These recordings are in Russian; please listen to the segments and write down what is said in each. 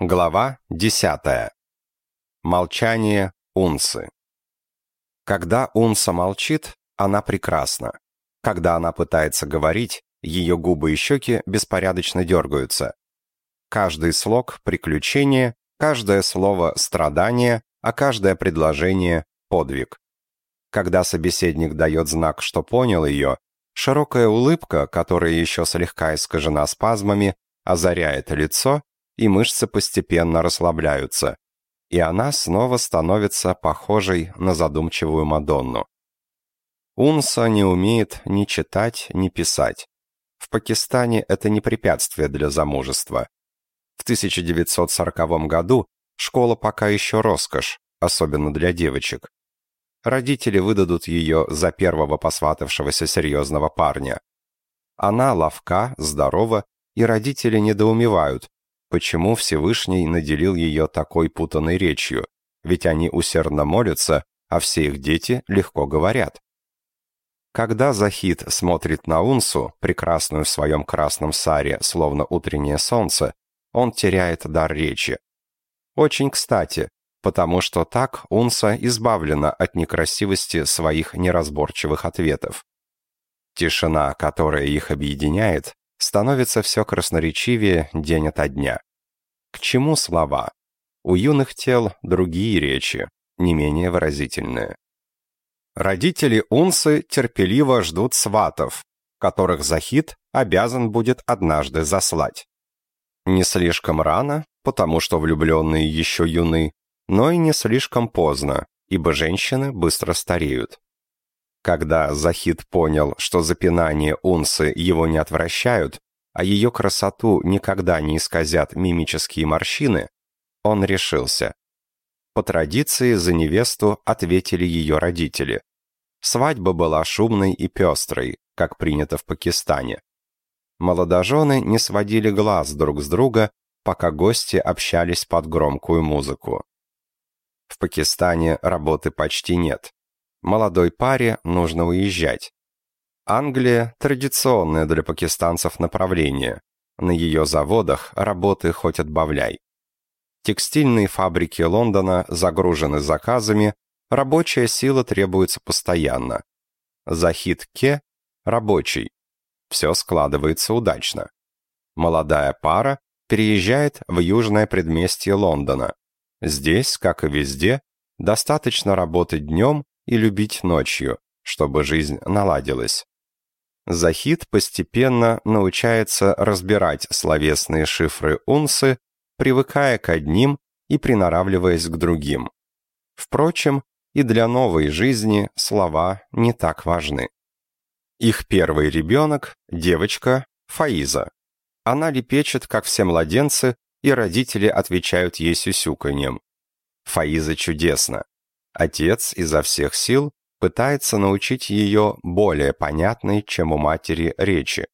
Глава 10. Молчание Унсы. Когда Унса молчит, она прекрасна. Когда она пытается говорить, ее губы и щеки беспорядочно дергаются. Каждый слог — приключение, каждое слово — страдание, а каждое предложение — подвиг. Когда собеседник дает знак, что понял ее, широкая улыбка, которая еще слегка искажена спазмами, озаряет лицо, и мышцы постепенно расслабляются, и она снова становится похожей на задумчивую Мадонну. Унса не умеет ни читать, ни писать. В Пакистане это не препятствие для замужества. В 1940 году школа пока еще роскошь, особенно для девочек. Родители выдадут ее за первого посватавшегося серьезного парня. Она ловка, здорова, и родители недоумевают, почему Всевышний наделил ее такой путанной речью, ведь они усердно молятся, а все их дети легко говорят. Когда Захид смотрит на Унсу, прекрасную в своем красном саре, словно утреннее солнце, он теряет дар речи. Очень кстати, потому что так Унса избавлена от некрасивости своих неразборчивых ответов. Тишина, которая их объединяет, становится все красноречивее день ото дня. К чему слова? У юных тел другие речи, не менее выразительные. Родители Унсы терпеливо ждут сватов, которых Захид обязан будет однажды заслать. Не слишком рано, потому что влюбленные еще юны, но и не слишком поздно, ибо женщины быстро стареют. Когда Захид понял, что запинание унсы его не отвращают, а ее красоту никогда не исказят мимические морщины, он решился. По традиции за невесту ответили ее родители. Свадьба была шумной и пестрой, как принято в Пакистане. Молодожены не сводили глаз друг с друга, пока гости общались под громкую музыку. В Пакистане работы почти нет. Молодой паре нужно уезжать. Англия – традиционное для пакистанцев направление. На ее заводах работы хоть отбавляй. Текстильные фабрики Лондона загружены заказами, рабочая сила требуется постоянно. Захид Ке – рабочий. Все складывается удачно. Молодая пара переезжает в южное предместье Лондона. Здесь, как и везде, достаточно работать днем и любить ночью, чтобы жизнь наладилась. Захид постепенно научается разбирать словесные шифры унсы, привыкая к одним и приноравливаясь к другим. Впрочем, и для новой жизни слова не так важны. Их первый ребенок – девочка Фаиза. Она лепечет, как все младенцы, и родители отвечают ей сюсюканьем. Фаиза чудесна. Отец изо всех сил пытается научить ее более понятной, чем у матери, речи.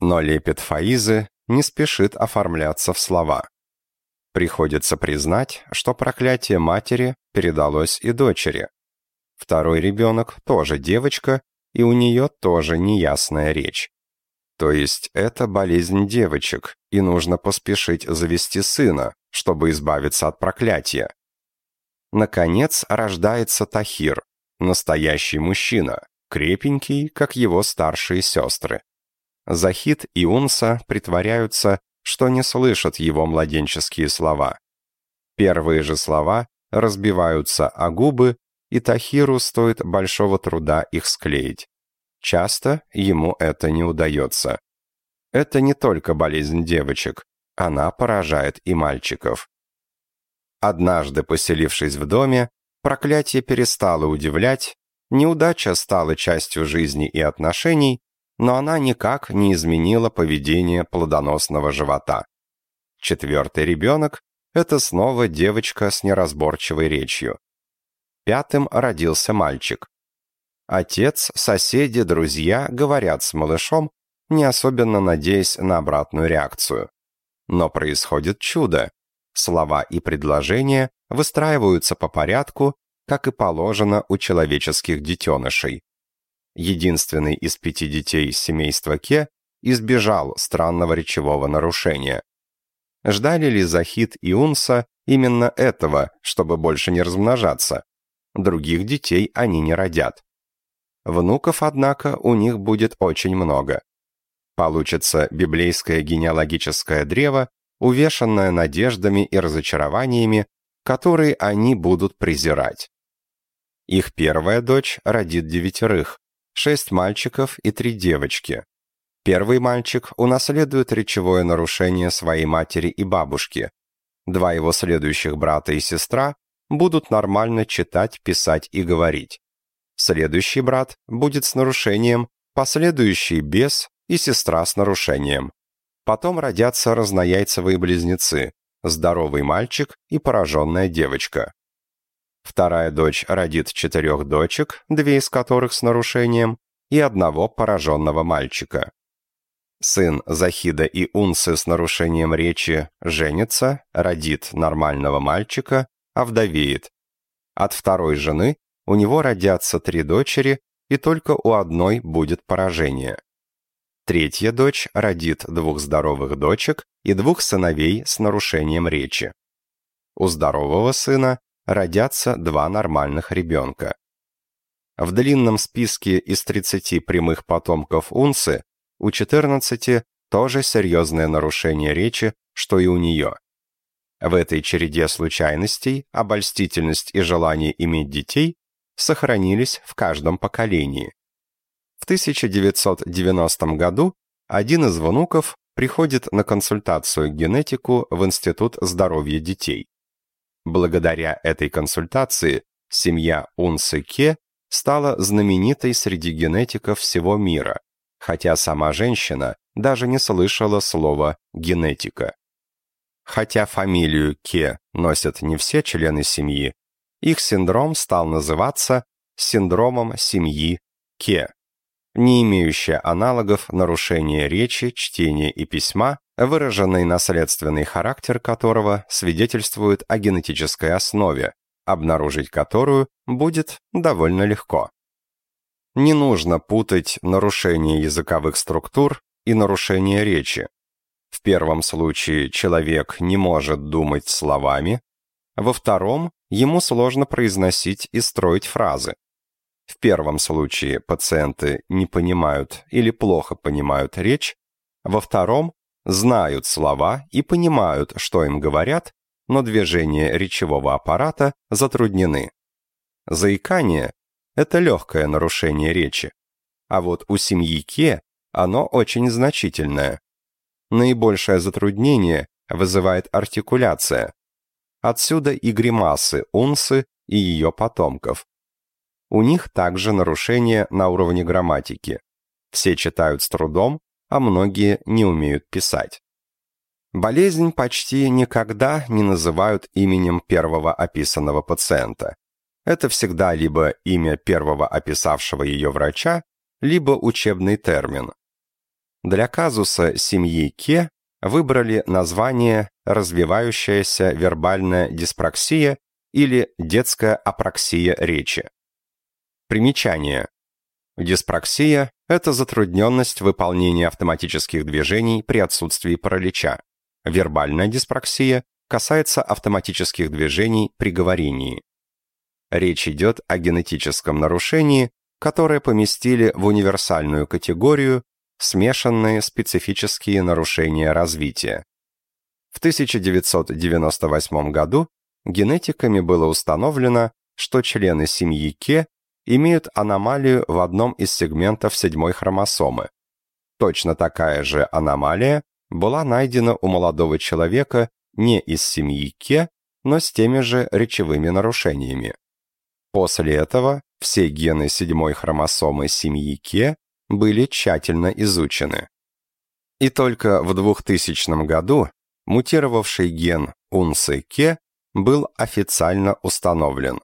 Но лепет Фаизы не спешит оформляться в слова. Приходится признать, что проклятие матери передалось и дочери. Второй ребенок тоже девочка, и у нее тоже неясная речь. То есть это болезнь девочек, и нужно поспешить завести сына, чтобы избавиться от проклятия. Наконец рождается Тахир, настоящий мужчина, крепенький, как его старшие сестры. Захид и Унса притворяются, что не слышат его младенческие слова. Первые же слова разбиваются о губы, и Тахиру стоит большого труда их склеить. Часто ему это не удается. Это не только болезнь девочек, она поражает и мальчиков. Однажды, поселившись в доме, проклятие перестало удивлять, неудача стала частью жизни и отношений, но она никак не изменила поведение плодоносного живота. Четвертый ребенок – это снова девочка с неразборчивой речью. Пятым родился мальчик. Отец, соседи, друзья говорят с малышом, не особенно надеясь на обратную реакцию. Но происходит чудо. Слова и предложения выстраиваются по порядку, как и положено у человеческих детенышей. Единственный из пяти детей семейства Ке избежал странного речевого нарушения. Ждали ли Захид и Унса именно этого, чтобы больше не размножаться? Других детей они не родят. Внуков, однако, у них будет очень много. Получится библейское генеалогическое древо, увешанное надеждами и разочарованиями, которые они будут презирать. Их первая дочь родит девятерых, шесть мальчиков и три девочки. Первый мальчик унаследует речевое нарушение своей матери и бабушки. Два его следующих брата и сестра будут нормально читать, писать и говорить. Следующий брат будет с нарушением, последующий без и сестра с нарушением. Потом родятся разнояйцевые близнецы, здоровый мальчик и пораженная девочка. Вторая дочь родит четырех дочек, две из которых с нарушением, и одного пораженного мальчика. Сын Захида и Унсы с нарушением речи женится, родит нормального мальчика, а вдовеет. От второй жены у него родятся три дочери, и только у одной будет поражение. Третья дочь родит двух здоровых дочек и двух сыновей с нарушением речи. У здорового сына родятся два нормальных ребенка. В длинном списке из 30 прямых потомков Унсы у 14 тоже серьезное нарушение речи, что и у нее. В этой череде случайностей обольстительность и желание иметь детей сохранились в каждом поколении. В 1990 году один из внуков приходит на консультацию генетику в Институт здоровья детей. Благодаря этой консультации семья Унсы Ке стала знаменитой среди генетиков всего мира, хотя сама женщина даже не слышала слова «генетика». Хотя фамилию Ке носят не все члены семьи, их синдром стал называться синдромом семьи Ке, не имеющее аналогов нарушения речи, чтения и письма, выраженный наследственный характер которого свидетельствует о генетической основе, обнаружить которую будет довольно легко. Не нужно путать нарушение языковых структур и нарушение речи. В первом случае человек не может думать словами, во втором ему сложно произносить и строить фразы. В первом случае пациенты не понимают или плохо понимают речь, во втором знают слова и понимают, что им говорят, но движения речевого аппарата затруднены. Заикание – это легкое нарушение речи, а вот у семьи Ке оно очень значительное. Наибольшее затруднение вызывает артикуляция. Отсюда и гримасы унсы и ее потомков. У них также нарушения на уровне грамматики. Все читают с трудом, а многие не умеют писать. Болезнь почти никогда не называют именем первого описанного пациента. Это всегда либо имя первого описавшего ее врача, либо учебный термин. Для казуса семьи Ке выбрали название «развивающаяся вербальная диспраксия» или «детская апраксия речи». Примечание. Диспраксия – это затрудненность выполнения автоматических движений при отсутствии паралича. Вербальная диспраксия касается автоматических движений при говорении. Речь идет о генетическом нарушении, которое поместили в универсальную категорию смешанные специфические нарушения развития. В 1998 году генетиками было установлено, что члены семьи Ке имеют аномалию в одном из сегментов седьмой хромосомы. Точно такая же аномалия была найдена у молодого человека не из семьи Ке, но с теми же речевыми нарушениями. После этого все гены седьмой хромосомы семьи Ке были тщательно изучены. И только в 2000 году мутировавший ген УНСы-Ке был официально установлен.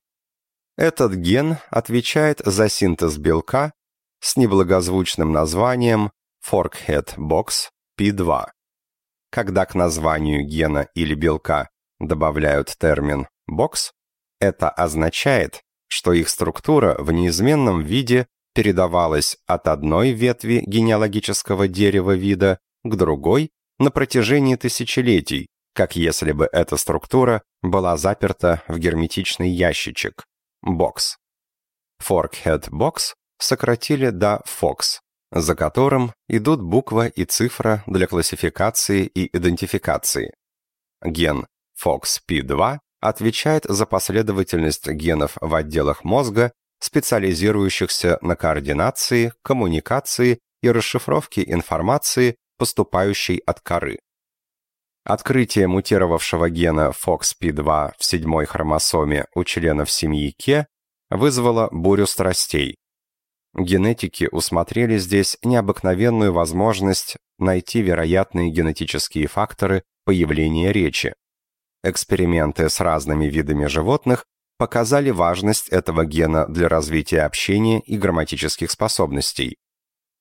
Этот ген отвечает за синтез белка с неблагозвучным названием Forkhead Box P2. Когда к названию гена или белка добавляют термин «бокс», это означает, что их структура в неизменном виде передавалась от одной ветви генеалогического дерева вида к другой на протяжении тысячелетий, как если бы эта структура была заперта в герметичный ящичек, бокс. Forkhead Box сократили до FOX, за которым идут буква и цифра для классификации и идентификации. Ген FOXP2 отвечает за последовательность генов в отделах мозга, специализирующихся на координации, коммуникации и расшифровке информации, поступающей от коры. Открытие мутировавшего гена FOXP2 в седьмой хромосоме у членов семьи Ке вызвало бурю страстей. Генетики усмотрели здесь необыкновенную возможность найти вероятные генетические факторы появления речи. Эксперименты с разными видами животных показали важность этого гена для развития общения и грамматических способностей.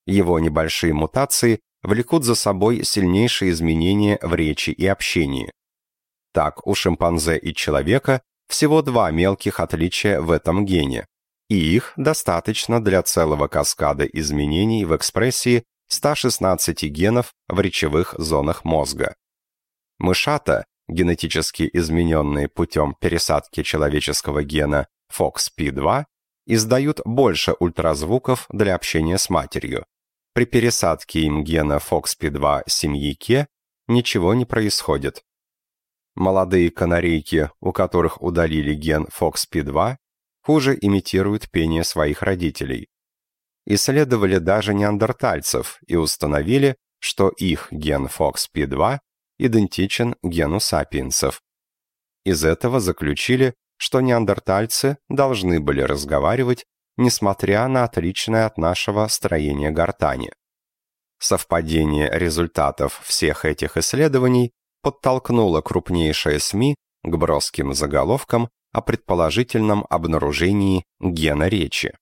Его небольшие мутации влекут за собой сильнейшие изменения в речи и общении. Так, у шимпанзе и человека всего два мелких отличия в этом гене, и их достаточно для целого каскада изменений в экспрессии 116 генов в речевых зонах мозга. Мышата, генетически измененные путем пересадки человеческого гена FOXP2, издают больше ультразвуков для общения с матерью. При пересадке им гена FOXP2 семьи Ке ничего не происходит. Молодые канарейки, у которых удалили ген FOXP2, хуже имитируют пение своих родителей. Исследовали даже неандертальцев и установили, что их ген FOXP2 идентичен гену сапиенсов. Из этого заключили, что неандертальцы должны были разговаривать, несмотря на отличное от нашего строение гортани. Совпадение результатов всех этих исследований подтолкнуло крупнейшие СМИ к броским заголовкам о предположительном обнаружении гена речи.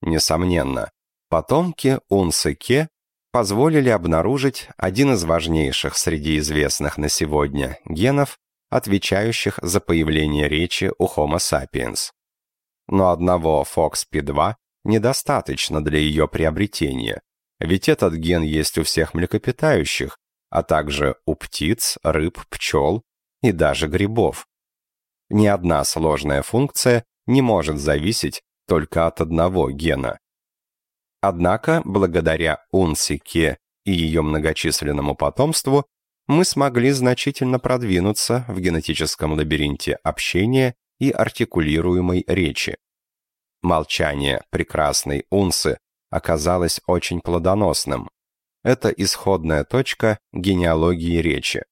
Несомненно, потомки Унсыке позволили обнаружить один из важнейших среди известных на сегодня генов, отвечающих за появление речи у Homo sapiens. Но одного FOXP2 недостаточно для ее приобретения, ведь этот ген есть у всех млекопитающих, а также у птиц, рыб, пчел и даже грибов. Ни одна сложная функция не может зависеть только от одного гена. Однако, благодаря Унсике и ее многочисленному потомству, мы смогли значительно продвинуться в генетическом лабиринте общения и артикулируемой речи. Молчание прекрасной Унсы оказалось очень плодоносным, это исходная точка генеалогии речи.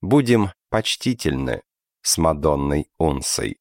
Будем почтительны с Мадонной Унсой.